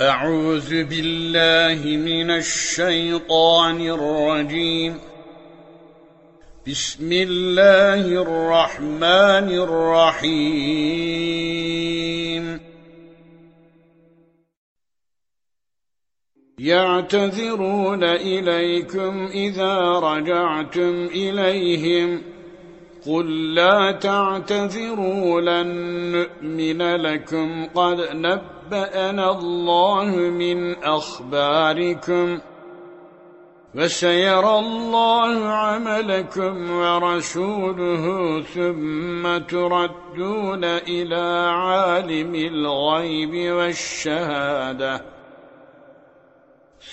أعوذ بالله من الشيطان الرجيم. بسم الله الرحمن الرحيم. يعتذرون إليكم إذا رجعتم إليهم. قل لا تعتذروا لن نؤمن لكم. قد نبأنا الله من أخباركم وسيرى الله عملكم ورسوله ثم تردون إلى عالم الغيب والشهادة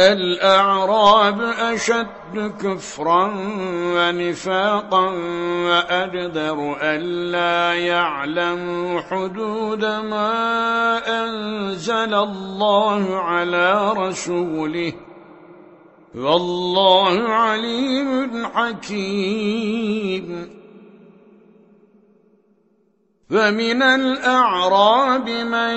الأعراب أشد كفرا ونفاقا وأجدر ألا يعلموا حدود ما أنزل الله على رسوله. والله عليم حكيم. ومن الأعراب من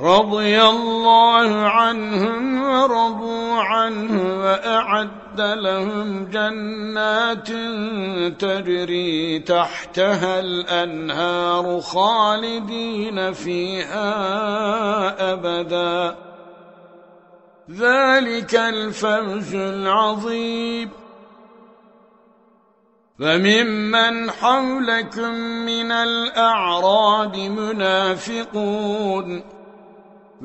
رضي الله عنهم ورضوا عنه وأعد لهم جنات تجري تحتها الأنهار خالدين فيها أبدا. ذلك الفوز العظيم. فممن حولكم من الأعراب منافقون.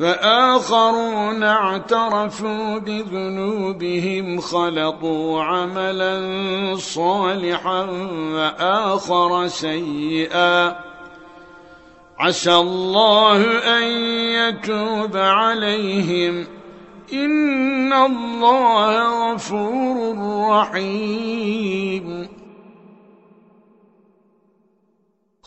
فآخرون اعترفوا بذنوبهم خلقوا عملا صالحا وآخر سيئا عسى الله أن يتوب عليهم. إن الله غفور رحيم.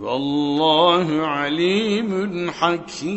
والله عليم حكيم.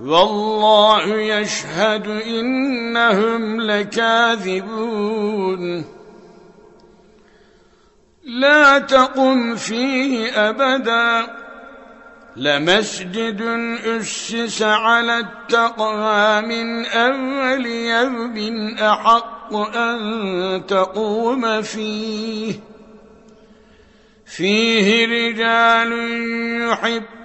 والله يشهد إنهم لكاذبون. لا تقم فيه أبدا. لمسجد أسس على التقوى من أول يوم أحق أن تقوم فيه. فيه رجال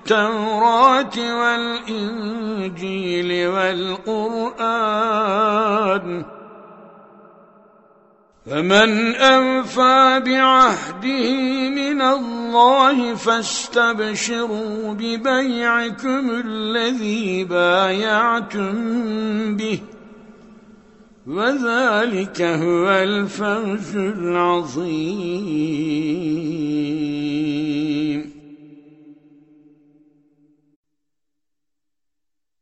التوراة والإنجيل والقرآن. فمن أنفى بعهده من الله فاستبشروا ببيعكم الذي بايعتم به. وذلك هو الفوز العظيم.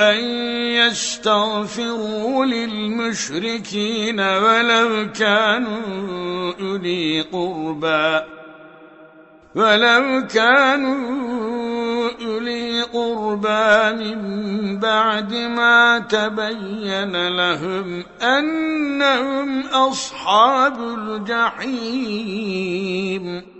أن يستغفروا للمشركين ولو كانوا أولي قربى. ولو كانوا أولي قربى من بعد ما تبين لهم أنهم أصحاب الجحيم.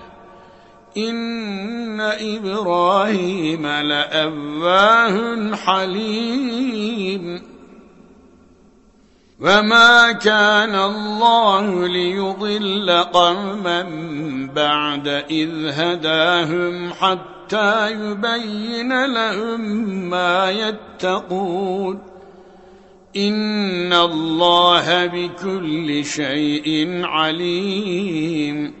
إن إبراهيم لأواه حليم. وما كان الله ليضل قوما بعد إذ هداهم حتى يبين لهم ما يتقون. إن الله بكل شيء عليم.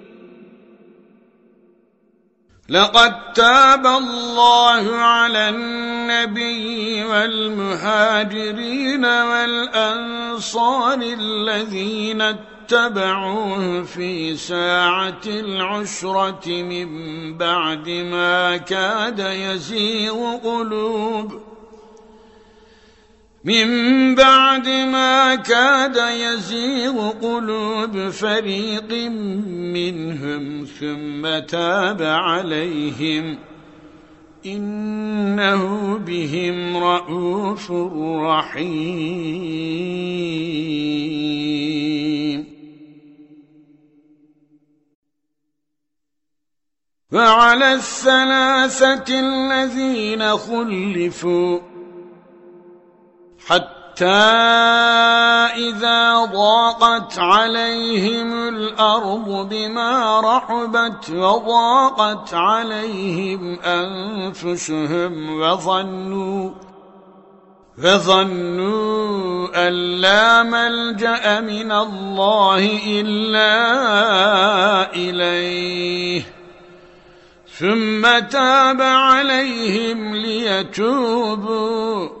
لقد تاب الله على النبي والمهاجرين والأنصار الذين اتبعوه في ساعة العشرة من بعد ما كاد يزيغ قلوب من بعد ما كاد يزيغ قلوب فريق منهم ثم تاب عليهم إنه بهم رؤوف رحيم. وعلى الثلاثة الذين خلفوا حتى إذا ضاقت عليهم الأرض بما رحبت وضاقت عليهم أنفسهم وظنوا فظنوا أن لا ملجأ من الله إلا إليه. ثم تاب عليهم ليتوبوا.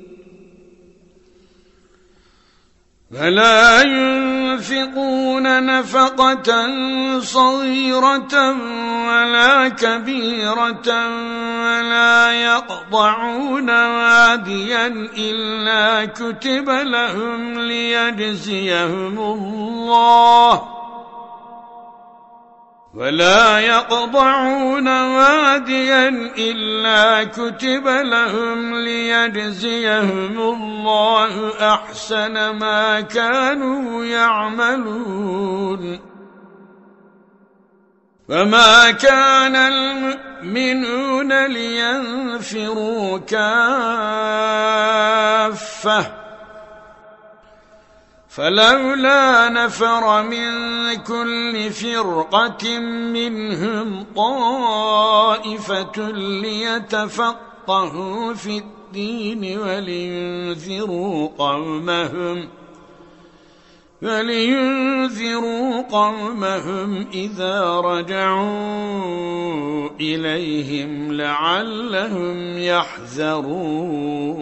فلا ينفقون نفقة صغيرة ولا كبيرة ولا يقضعون واديا إلا كتب لهم ليجزيهم الله ولا يقضعون واديا إلا كتب لهم ليجزيهم الله أحسن ما كانوا يعملون. فما كان المؤمنون لينفروا كافةً. فلولا نفر من كل فرقة منهم طائفة ليتفقهوا في الدين ولينذروا قومهم ولينذروا قومهم إذا رجعوا إليهم لعلهم يحذرون.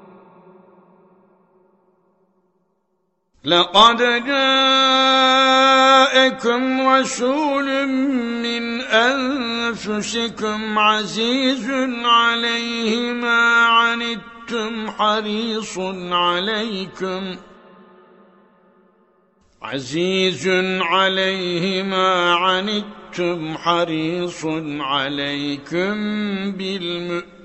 لقد جاءكم رسول من أنفسكم عزيز عليه ما عنتم حريص عليكم. عزيز عليه ما عنتم حريص عليكم بالمؤمنين.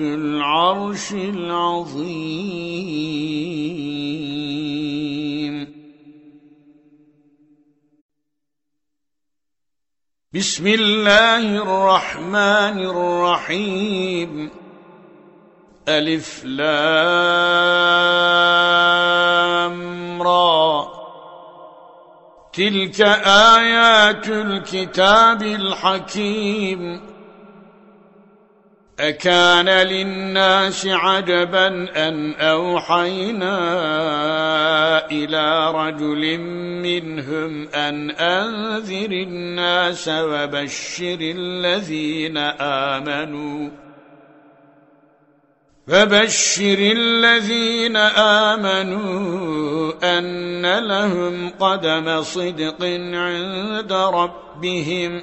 العرش العظيم. بسم الله الرحمن الرحيم. ألف لام را. تلك آيات الكتاب الحكيم. أكان للناس عجبا أن أوحينا إلى رجل منهم أن أنذر الناس وبشر الذين آمنوا فبشر الذين آمنوا أن لهم قدم صدق عند ربهم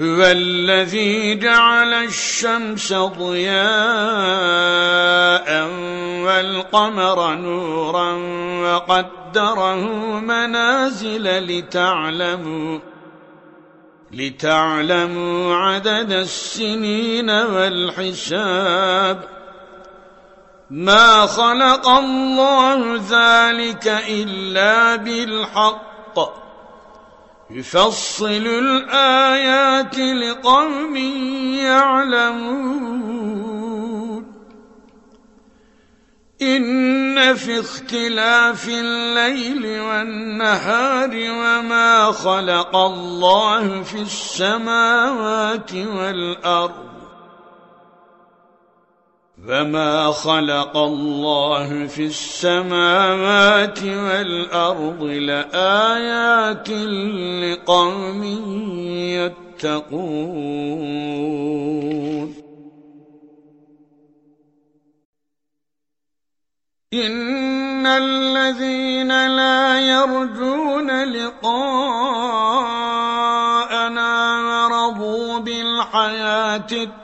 هو الذي جعل الشمس ضياء والقمر نورا وقدره منازل لتعلموا لتعلموا عدد السنين والحساب ما خلق الله ذلك إلا بالحق يفصل الآيات لقوم يعلمون. إن في اختلاف الليل والنهار وما خلق الله في السماوات والأرض. فما خلق الله في السماوات والأرض لآيات لقوم يتقون إن الذين لا يرجون لقاءنا ورضوا بالحياة الدنيا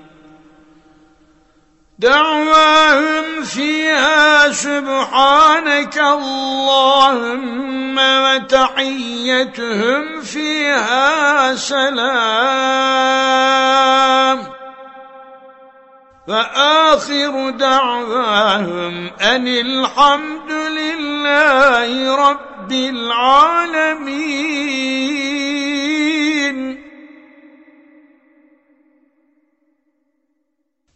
دعواهم فيها سبحانك اللهم وتحيتهم فيها سلام. وآخر دعواهم أن الحمد لله رب العالمين.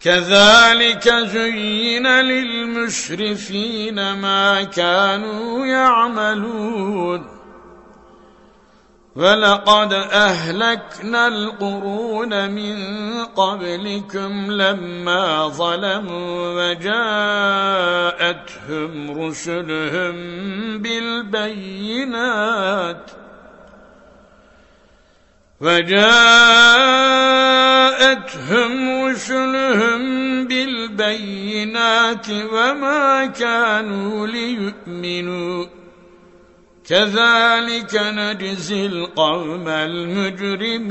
كذلك زين للمشرفين ما كانوا يعملون. ولقد أهلكنا القرون من قبلكم لما ظلموا وجاءتهم رسلهم بالبينات. وجاءتهم رسلهم بالبينات وما كانوا ليؤمنوا. كذلك نجزي القوم المجرمين.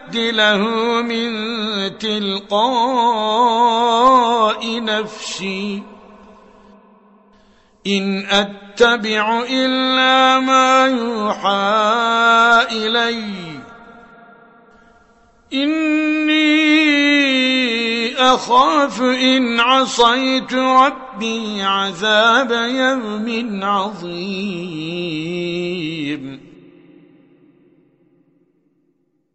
مِنْ تِلْقَاءِ نَفْسِي. إِنْ أَتَّبِعُ إِلَّا مَا يُوحَى إِلَيَّ. إِنِّي أخاف إن عصيت ربي عذاب يوم عظيم.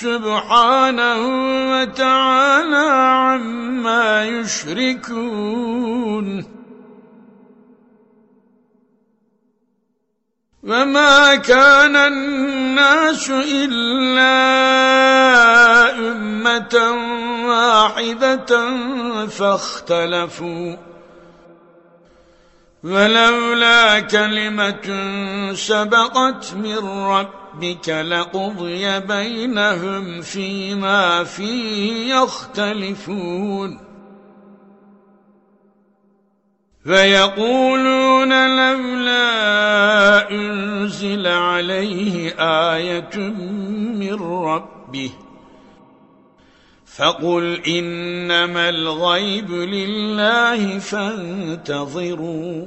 سبحانه وتعالى عما يشركون. وما كان الناس إلا أمة واحدة فاختلفوا. ولولا كلمة سبقت من ربك لقضي بينهم فيما فيه يختلفون. فيقولون لولا أنزل عليه آية من ربه. فقل إنما الغيب لله فانتظروا.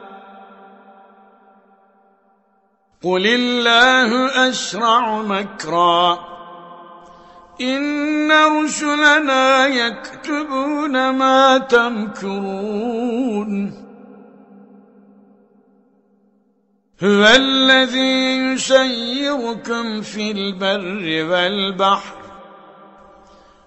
قُلِ اللَّهُ أَسْرَعُ مَكْرًا إِنَّ رُسُلَنَا يَكْتُبُونَ مَا تَمْكُرُونَ هو الذي يسيركم في البر والبحر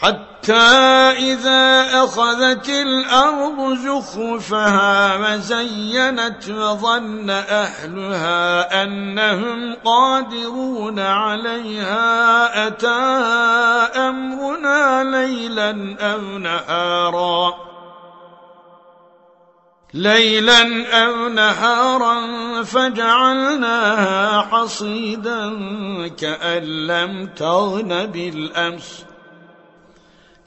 حتى إذا أخذت الأرض زخرفها وزينت وظن أهلها أنهم قادرون عليها أتى أمرنا ليلا أو نهارا ليلا أو نهارا فجعلناها حصيدا كأن لم تغن بالأمس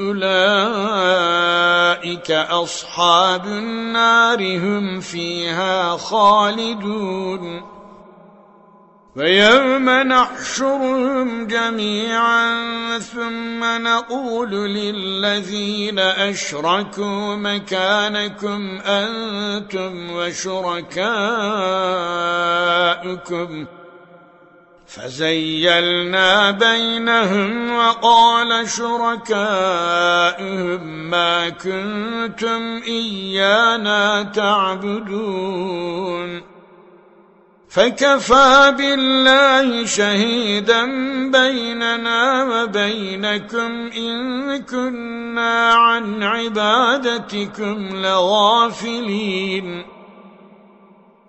أولئك أصحاب النار هم فيها خالدون ويوم نحشرهم جميعا ثم نقول للذين أشركوا مكانكم أنتم وشركاؤكم فزيلنا بينهم وقال شركائهم ما كنتم إيانا تعبدون. فكفى بالله شهيدا بيننا وبينكم إن كنا عن عبادتكم لغافلين.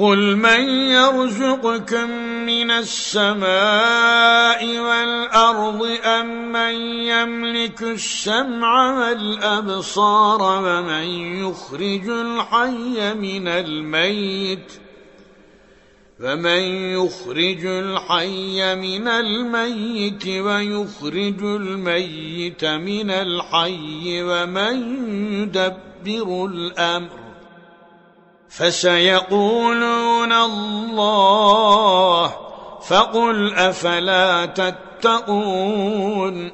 قل من يرزقكم من السماء والأرض أم من يملك السمع والأبصار ومن يخرج الحي من الميت فمن يخرج الحي من الميت ويخرج الميت من الحي ومن يدبر الأمر فسيقولون الله فقل أفلا تتقون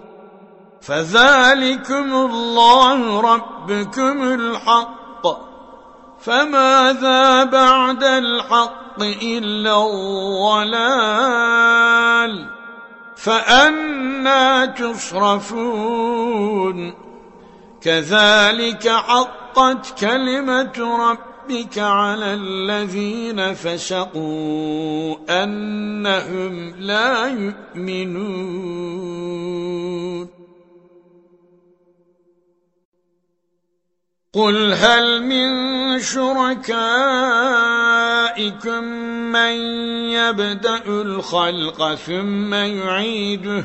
فذلكم الله ربكم الحق فماذا بعد الحق إلا الضلال فأنا تصرفون كذلك حقت كلمة ربكم ربك على الذين فسقوا أنهم لا يؤمنون. قل هل من شركائكم من يبدأ الخلق ثم يعيده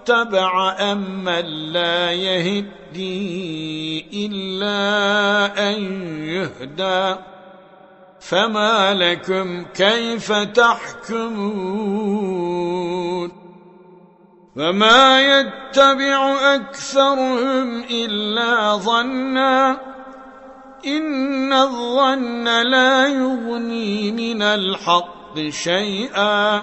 اتبع أمن لا يهدي إلا أن يهدى. فما لكم كيف تحكمون؟ وما يتبع أكثرهم إلا ظنا. إن الظن لا يغني من الحق شيئا.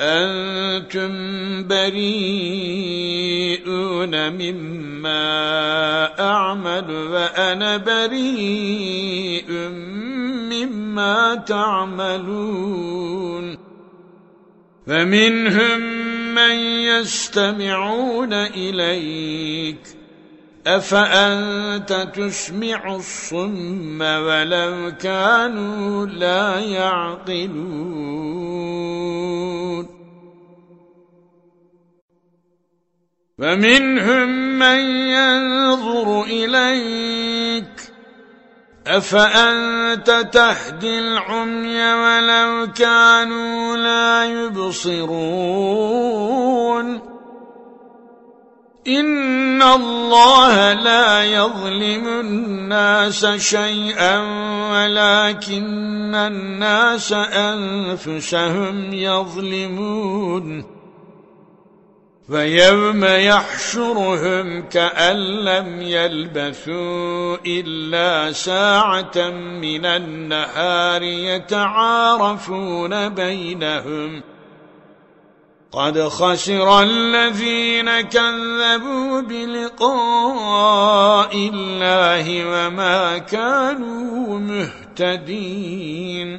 أنتم بريئون مما أعمل وأنا بريء مما تعملون فمنهم من يستمعون إليك أفأنت تسمع الصم ولو كانوا لا يعقلون ومنهم من ينظر إليك أفأنت تهدي العمي ولو كانوا لا يبصرون إن الله لا يظلم الناس شيئا ولكن الناس أنفسهم يظلمون ويوم يحشرهم كأن لم يلبثوا إلا ساعة من النهار يتعارفون بينهم قد خسر الذين كذبوا بلقاء الله وما كانوا مهتدين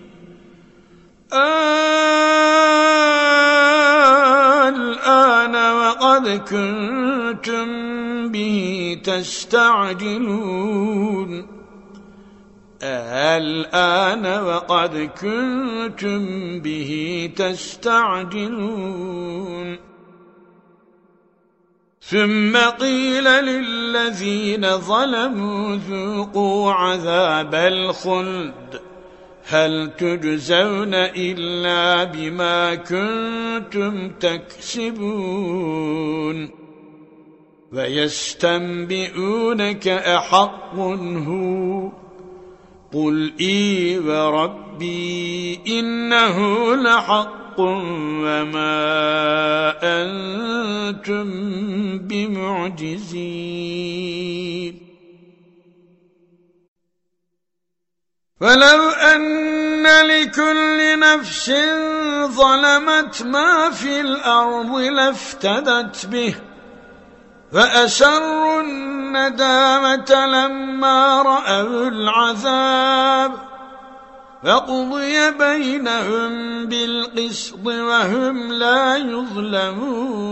الآن وقد كنتم به تستعجلون. الآن وقد كنتم به تستعجلون. ثم قيل للذين ظلموا ذوقوا عذاب الخلد. هل تجزون إلا بما كنتم تكسبون ويستنبئونك أحق هو قل إي وربي إنه لحق وما أنتم بمعجزين ولو أن لكل نفس ظلمت ما في الأرض لافتدت به فأسروا الندامة لما رأوا العذاب فقضي بينهم بالقسط وهم لا يظلمون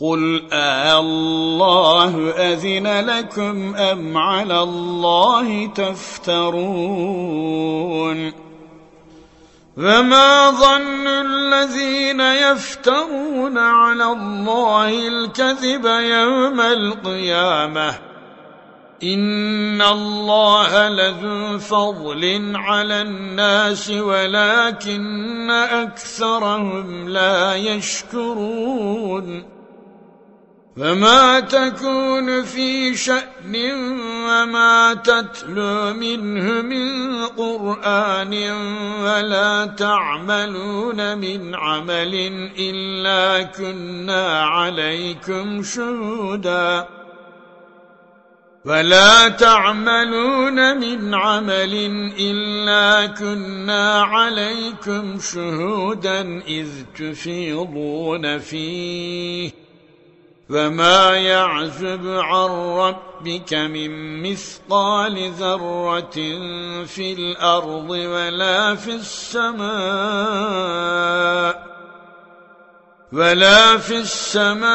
قل الله أذن لكم أم على الله تفترون وما ظن الذين يفترون على الله الكذب يوم القيامه إن الله لذو فضل على الناس ولكن أكثرهم لا يشكرون فما تكون في شأن وما تتلو منه من قرآن ولا تعملون من عمل إلا كنا عليكم شهوداً. ولا تعملون من عمل إلا كنا عليكم شهودا إذ تفيضون فيه. وما يعزب عن ربك من مثقال ذرة في الأرض ولا في السماء ولا في السماء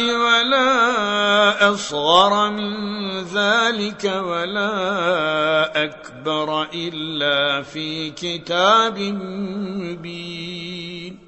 ولا أصغر من ذلك ولا أكبر إلا في كتاب مبين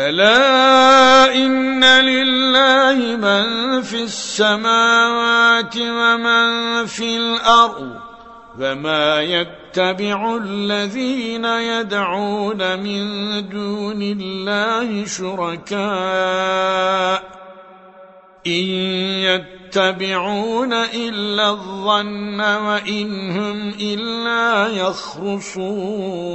ألا إن لله من في السماوات ومن في الأرض فما يتبع الذين يدعون من دون الله شركاء إن يتبعون إلا الظن وإن هم إلا يخرصون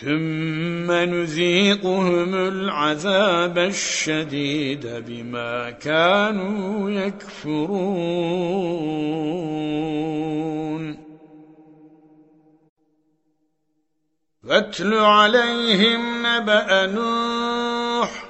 ثم نذيقهم العذاب الشديد بما كانوا يكفرون. واتل عليهم نبأ نوح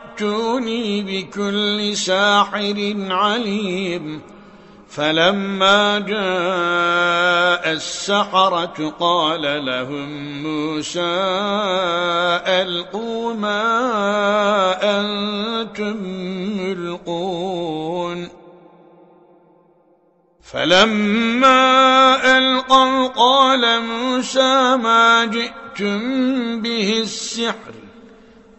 ائتوني بكل ساحر عليم. فلما جاء السحرة قال لهم موسى ألقوا ما أنتم ملقون. فلما ألقوا قال موسى ما جئتم به السحر.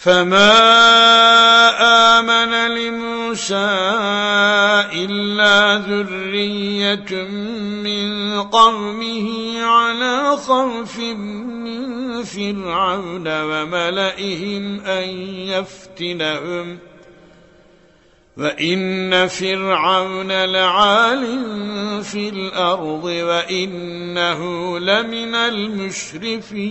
فما آمن لموسى إلا ذرية من قومه على خوف من فرعون وملئهم أن يفتنهم وإن فرعون لعال في الأرض وإنه لمن المشرفين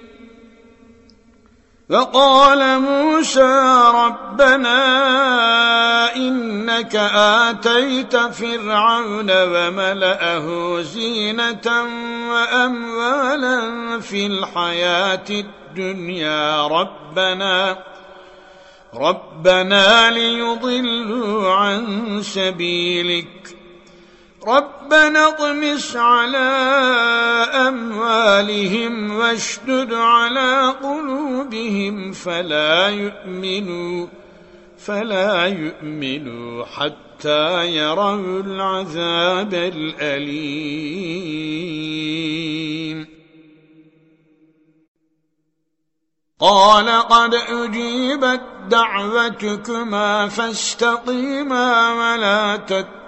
فقال موسى ربنا إنك آتيت فرعون وملأه زينة وأموالا في الحياة الدنيا. ربنا ربنا ليضلوا عن سبيلك. ربنا اطمس على أموالهم واشدد على قلوبهم فلا يؤمنوا فلا يؤمنوا حتى يروا العذاب الأليم. قال قد أجيبت دعوتكما فاستقيما ولا تتقوا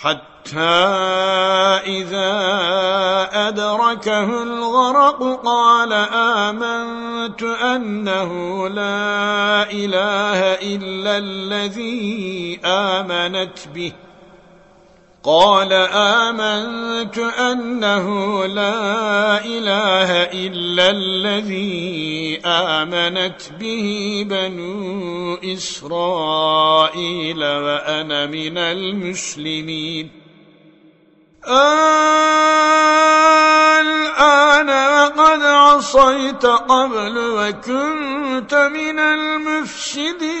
حتى إذا أدركه الغرق قال آمنت أنه لا إله إلا الذي آمنت به. قال آمنت أنه لا إله إلا الذي آمنت به بنو إسرائيل وأنا من المسلمين. الآن وقد عصيت قبل وكنت من المفسدين.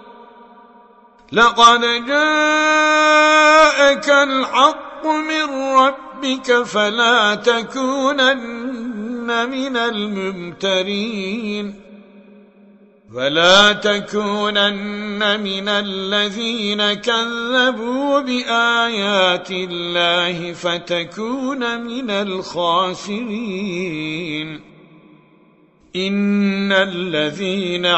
لقد جاءك الحق من ربك فلا تكونن من الممترين. ولا تكونن من الذين كذبوا بآيات الله فتكون من الخاسرين. إن الذين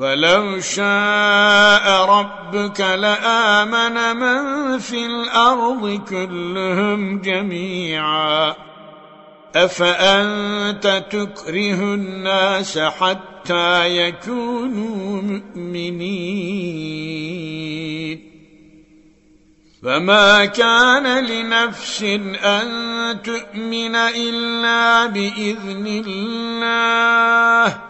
ولو شاء ربك لآمن من في الأرض كلهم جميعا. أفأنت تكره الناس حتى يكونوا مؤمنين؟ فما كان لنفس أن تؤمن إلا بإذن الله.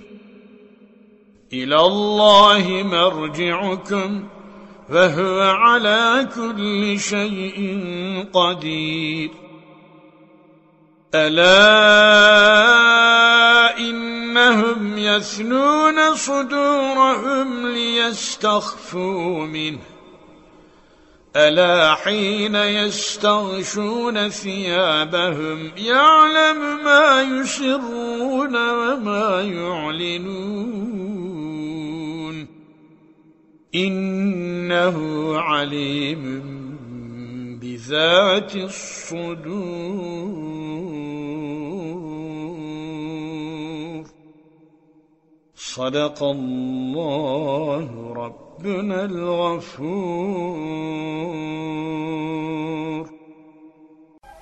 إلى الله مرجعكم فهو على كل شيء قدير. ألا إنهم يثنون صدورهم ليستخفوا منه. ألا حين يستغشون ثيابهم يعلم ما يسرون وما يعلنون إنه عليم بذات الصدور. صدق الله رب ربنا الغفور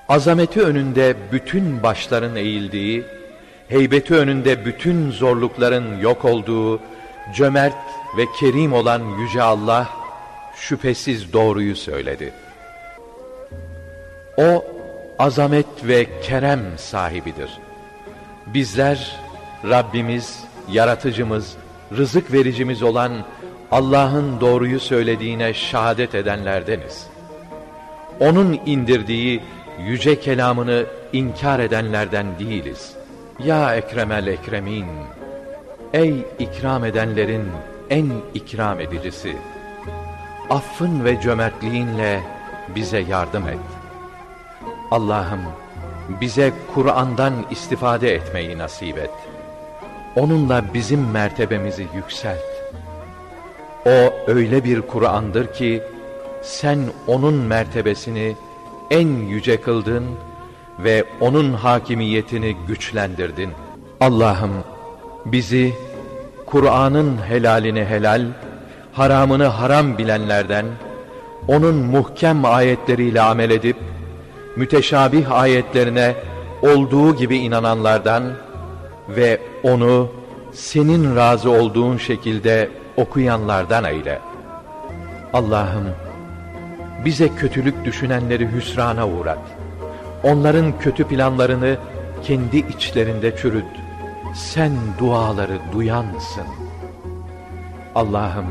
Azameti önünde bütün başların eğildiği, heybeti önünde bütün zorlukların yok olduğu, cömert ve kerim olan Yüce Allah, şüphesiz doğruyu söyledi. O, azamet ve kerem sahibidir. Bizler, Rabbimiz, Yaratıcımız, rızık vericimiz olan Allah'ın doğruyu söylediğine şahadet edenlerdeniz. Onun indirdiği yüce kelamını inkar edenlerden değiliz. Ya Ekremel Ekremin! Ey ikram edenlerin en ikram edicisi! Affın ve cömertliğinle bize yardım et. Allah'ım bize Kur'an'dan istifade etmeyi nasip et. Onunla bizim mertebemizi yükselt. O öyle bir Kur'an'dır ki sen onun mertebesini en yüce kıldın ve onun hakimiyetini güçlendirdin. Allah'ım bizi Kur'an'ın helalini helal, haramını haram bilenlerden, onun muhkem ayetleriyle amel edip, müteşabih ayetlerine olduğu gibi inananlardan ve onu senin razı olduğun şekilde okuyanlardan eyle. Allah'ım bize kötülük düşünenleri hüsrana uğrat. Onların kötü planlarını kendi içlerinde çürüt. Sen duaları duyansın. Allah'ım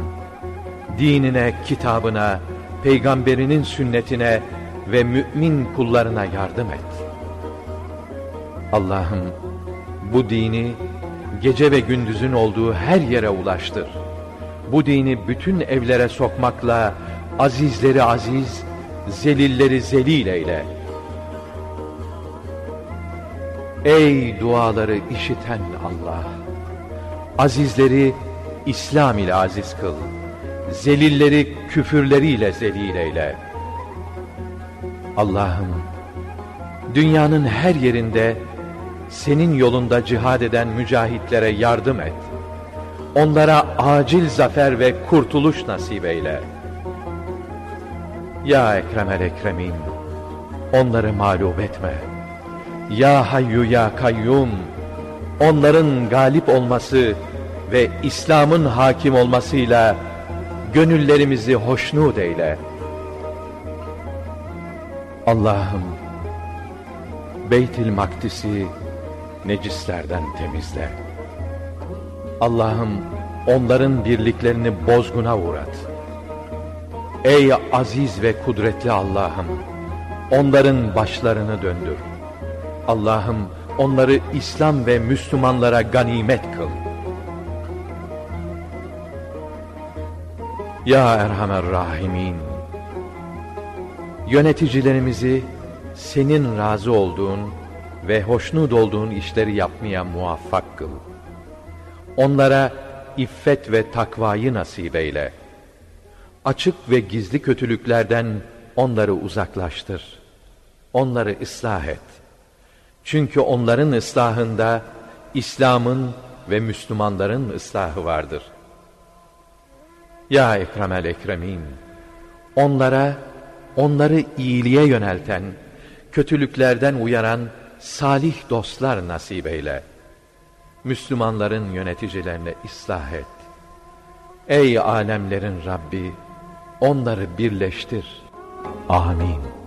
dinine, kitabına, peygamberinin sünnetine ve mümin kullarına yardım et. Allah'ım bu dini gece ve gündüzün olduğu her yere ulaştır bu dini bütün evlere sokmakla azizleri aziz, zelilleri zelil eyle. Ey duaları işiten Allah! Azizleri İslam ile aziz kıl. Zelilleri küfürleriyle zelil eyle. Allah'ım, dünyanın her yerinde senin yolunda cihad eden mücahitlere yardım et. Onlara acil zafer ve kurtuluş nasip eyle. Ya Ekremel Ekremin, onları mağlup etme. Ya Hayyu Ya Kayyum, onların galip olması ve İslam'ın hakim olmasıyla gönüllerimizi hoşnut eyle. Allah'ım, Beytil Makdis'i necislerden temizle. Allah'ım onların birliklerini bozguna uğrat. Ey aziz ve kudretli Allah'ım, onların başlarını döndür. Allah'ım onları İslam ve Müslümanlara ganimet kıl. Ya Erhamer Rahimin, yöneticilerimizi senin razı olduğun ve hoşnut olduğun işleri yapmaya muvaffak kıl. Onlara iffet ve takvayı nasip eyle. Açık ve gizli kötülüklerden onları uzaklaştır. Onları ıslah et. Çünkü onların ıslahında İslam'ın ve Müslümanların ıslahı vardır. Ya Ekremel Ekremin, onlara, onları iyiliğe yönelten, kötülüklerden uyaran salih dostlar nasip eyle. Müslümanların yöneticilerine ıslah et. Ey alemlerin Rabbi, onları birleştir. Amin.